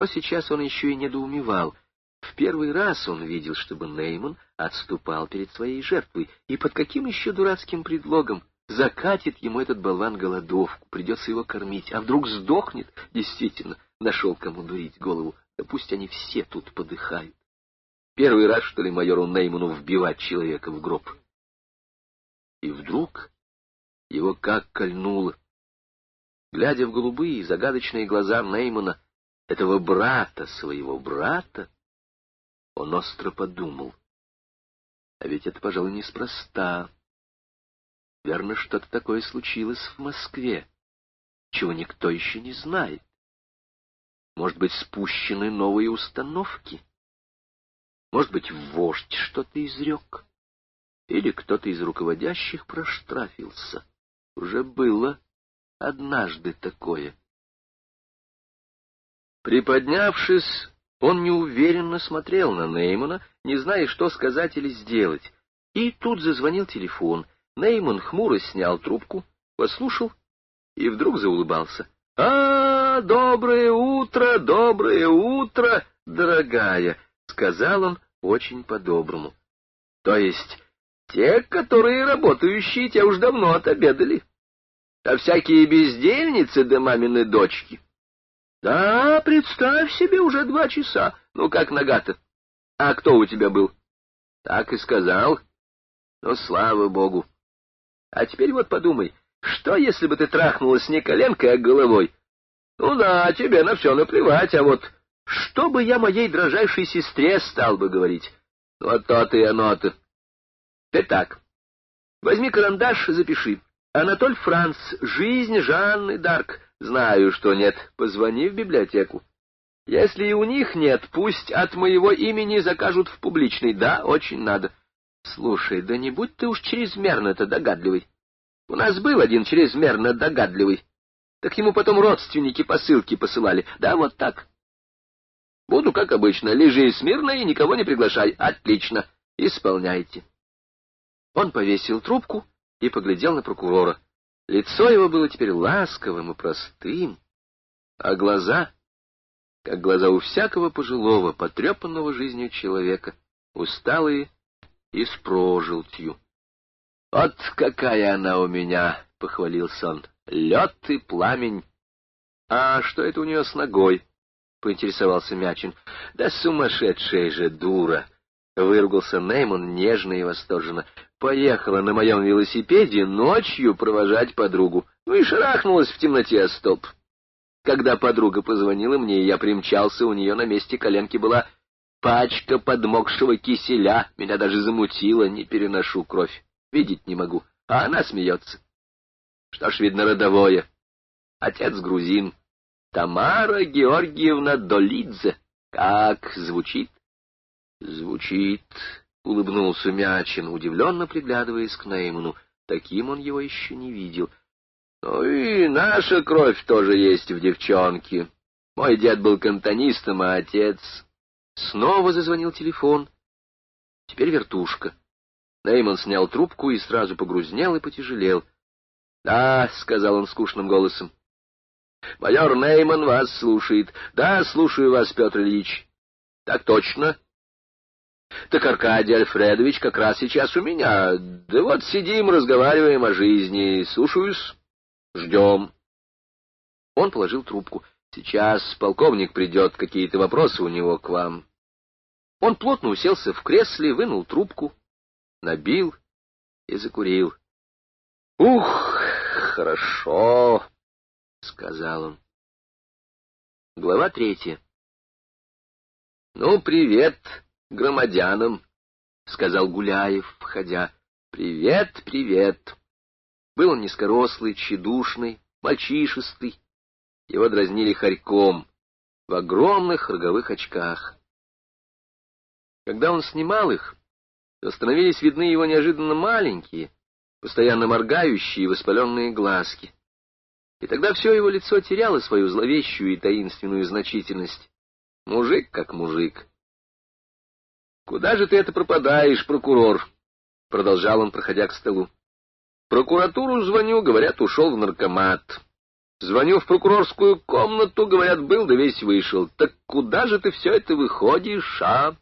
Но сейчас он еще и недоумевал. В первый раз он видел, чтобы Нейман отступал перед своей жертвой, и под каким еще дурацким предлогом закатит ему этот болван голодовку, придется его кормить, а вдруг сдохнет, действительно, нашел кому дурить голову, да пусть они все тут подыхают. Первый раз, что ли, майору Нейману вбивать человека в гроб. И вдруг его как кольнуло. Глядя в голубые загадочные глаза Неймана, этого брата, своего брата, он остро подумал. А ведь это, пожалуй, неспроста. Верно, что-то такое случилось в Москве, чего никто еще не знает. Может быть, спущены новые установки? Может быть, вождь что-то изрек? Или кто-то из руководящих проштрафился? Уже было однажды такое. Приподнявшись, он неуверенно смотрел на Неймана, не зная, что сказать или сделать. И тут зазвонил телефон. Нейман хмуро снял трубку, послушал и вдруг заулыбался. — А, доброе утро, доброе утро, дорогая! — сказал он очень по-доброму. — То есть те, которые работающие, те уж давно отобедали. А всякие бездельницы да мамины дочки. Да, представь себе, уже два часа. Ну, как нога-то? А кто у тебя был? Так и сказал. Ну, слава богу. А теперь вот подумай, что, если бы ты трахнулась не коленкой, а головой? Ну да, тебе на все наплевать, а вот что бы я моей дрожайшей сестре стал бы говорить? Вот то-то и оно-то. Ты так, возьми карандаш, запиши. Анатоль Франц, жизнь Жанны Дарк. Знаю, что нет. Позвони в библиотеку. Если и у них нет, пусть от моего имени закажут в публичный. Да, очень надо. Слушай, да не будь ты уж чрезмерно-то догадливый. У нас был один чрезмерно догадливый. Так ему потом родственники посылки посылали. Да, вот так. Буду, как обычно, лежи смирно и никого не приглашай. Отлично. Исполняйте. Он повесил трубку и поглядел на прокурора. Лицо его было теперь ласковым и простым, а глаза, как глаза у всякого пожилого, потрепанного жизнью человека, усталые и с прожилтью. — Вот какая она у меня! — похвалился он. — Лед и пламень. — А что это у нее с ногой? — поинтересовался Мячин. — Да сумасшедшая же дура! — выругался Нейман нежно и восторженно поехала на моем велосипеде ночью провожать подругу. Ну и шарахнулась в темноте о стоп. Когда подруга позвонила мне, я примчался, у нее на месте коленки была пачка подмокшего киселя. Меня даже замутило, не переношу кровь. Видеть не могу. А она смеется. Что ж, видно, родовое. Отец грузин. Тамара Георгиевна Долидзе. Как звучит? Звучит, — улыбнулся Мячин, удивленно приглядываясь к Нейману. Таким он его еще не видел. — Ну и наша кровь тоже есть в девчонке. Мой дед был кантонистом, а отец... Снова зазвонил телефон. Теперь вертушка. Нейман снял трубку и сразу погрузнел и потяжелел. — Да, — сказал он скучным голосом. — Майор Нейман вас слушает. — Да, слушаю вас, Петр Ильич. — Так точно. — так Аркадий Альфредович как раз сейчас у меня. Да вот сидим, разговариваем о жизни. Слушаюсь. Ждем. Он положил трубку. Сейчас полковник придет, какие-то вопросы у него к вам. Он плотно уселся в кресле, вынул трубку, набил и закурил. — Ух, хорошо, — сказал он. Глава третья. — Ну, привет, громадянам, — сказал Гуляев, входя. — Привет, привет. Был он низкорослый, тщедушный, мальчишистый. Его дразнили хорьком в огромных роговых очках. Когда он снимал их, то становились видны его неожиданно маленькие, постоянно моргающие воспаленные глазки. И тогда все его лицо теряло свою зловещую и таинственную значительность. Мужик как мужик. Куда же ты это пропадаешь, прокурор? — продолжал он, проходя к столу. — Прокуратуру звоню, говорят, ушел в наркомат. Звоню в прокурорскую комнату, говорят, был да весь вышел. Так куда же ты все это выходишь, а?